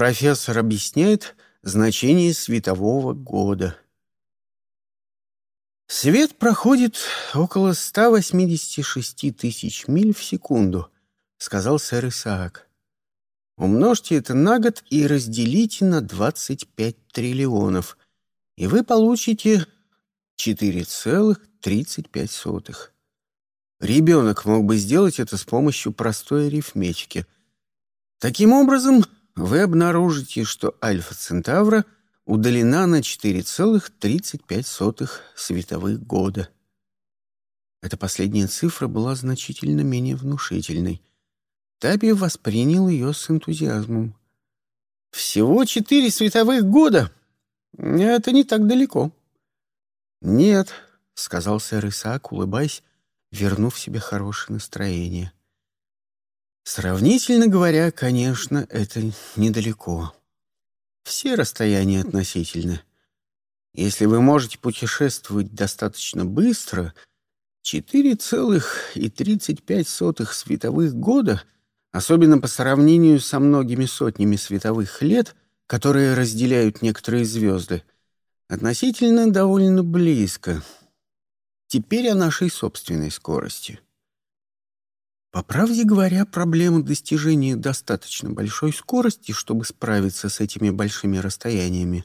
Профессор объясняет значение светового года. Свет проходит около 186 тысяч миль в секунду, сказал сэр Исаак. Умножьте это на год и разделите на 25 триллионов, и вы получите 4,35. Ребенок мог бы сделать это с помощью простой арифметики. Таким образом, вы обнаружите, что Альфа Центавра удалена на 4,35 световых года. Эта последняя цифра была значительно менее внушительной. Таби воспринял ее с энтузиазмом. «Всего четыре световых года? Это не так далеко». «Нет», — сказал сэр Исаак, улыбаясь, вернув себе хорошее настроение. «Сравнительно говоря, конечно, это недалеко. Все расстояния относительны. Если вы можете путешествовать достаточно быстро, 4,35 световых года — особенно по сравнению со многими сотнями световых лет, которые разделяют некоторые звезды, относительно довольно близко. Теперь о нашей собственной скорости. По правде говоря, проблема достижения достаточно большой скорости, чтобы справиться с этими большими расстояниями,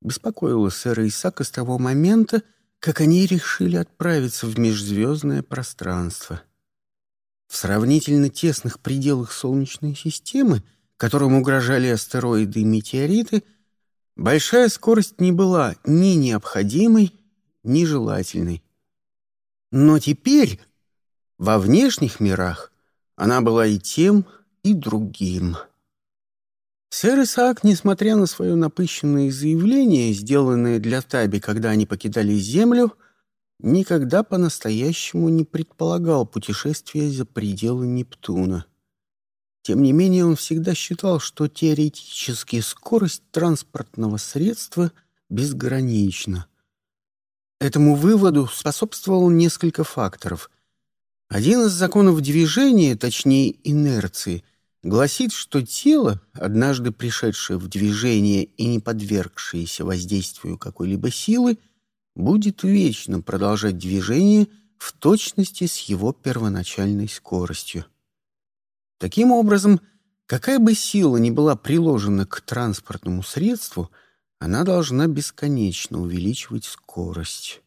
беспокоила сэра Исака с того момента, как они решили отправиться в межзвездное пространство — в сравнительно тесных пределах Солнечной системы, которым угрожали астероиды и метеориты, большая скорость не была ни необходимой, ни желательной. Но теперь во внешних мирах она была и тем, и другим. Сэр Исаак, несмотря на свое напыщенное заявление, сделанное для Таби, когда они покидали Землю, — никогда по-настоящему не предполагал путешествия за пределы Нептуна. Тем не менее, он всегда считал, что теоретически скорость транспортного средства безгранична. Этому выводу способствовало несколько факторов. Один из законов движения, точнее инерции, гласит, что тело, однажды пришедшее в движение и не подвергшееся воздействию какой-либо силы, будет вечно продолжать движение в точности с его первоначальной скоростью. Таким образом, какая бы сила ни была приложена к транспортному средству, она должна бесконечно увеличивать скорость.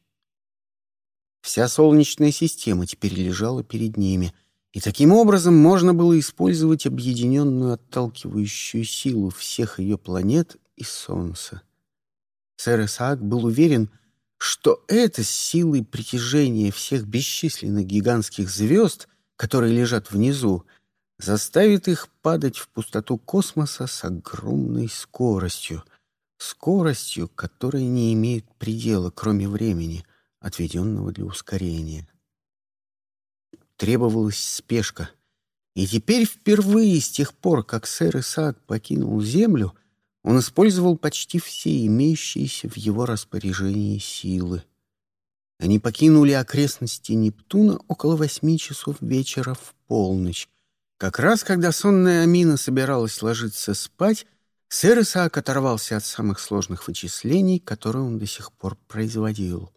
Вся Солнечная система теперь лежала перед ними, и таким образом можно было использовать объединенную отталкивающую силу всех ее планет и Солнца. Сэр Исаак был уверен, что это силой притяжения всех бесчисленных гигантских звезд, которые лежат внизу, заставит их падать в пустоту космоса с огромной скоростью, скоростью, которая не имеет предела, кроме времени, отведенного для ускорения. Требовалась спешка, и теперь впервые с тех пор, как сэр Исаак покинул Землю, он использовал почти все имеющиеся в его распоряжении силы. Они покинули окрестности Нептуна около восьми часов вечера в полночь. Как раз когда сонная Амина собиралась ложиться спать, сэр Исаак оторвался от самых сложных вычислений, которые он до сих пор производил.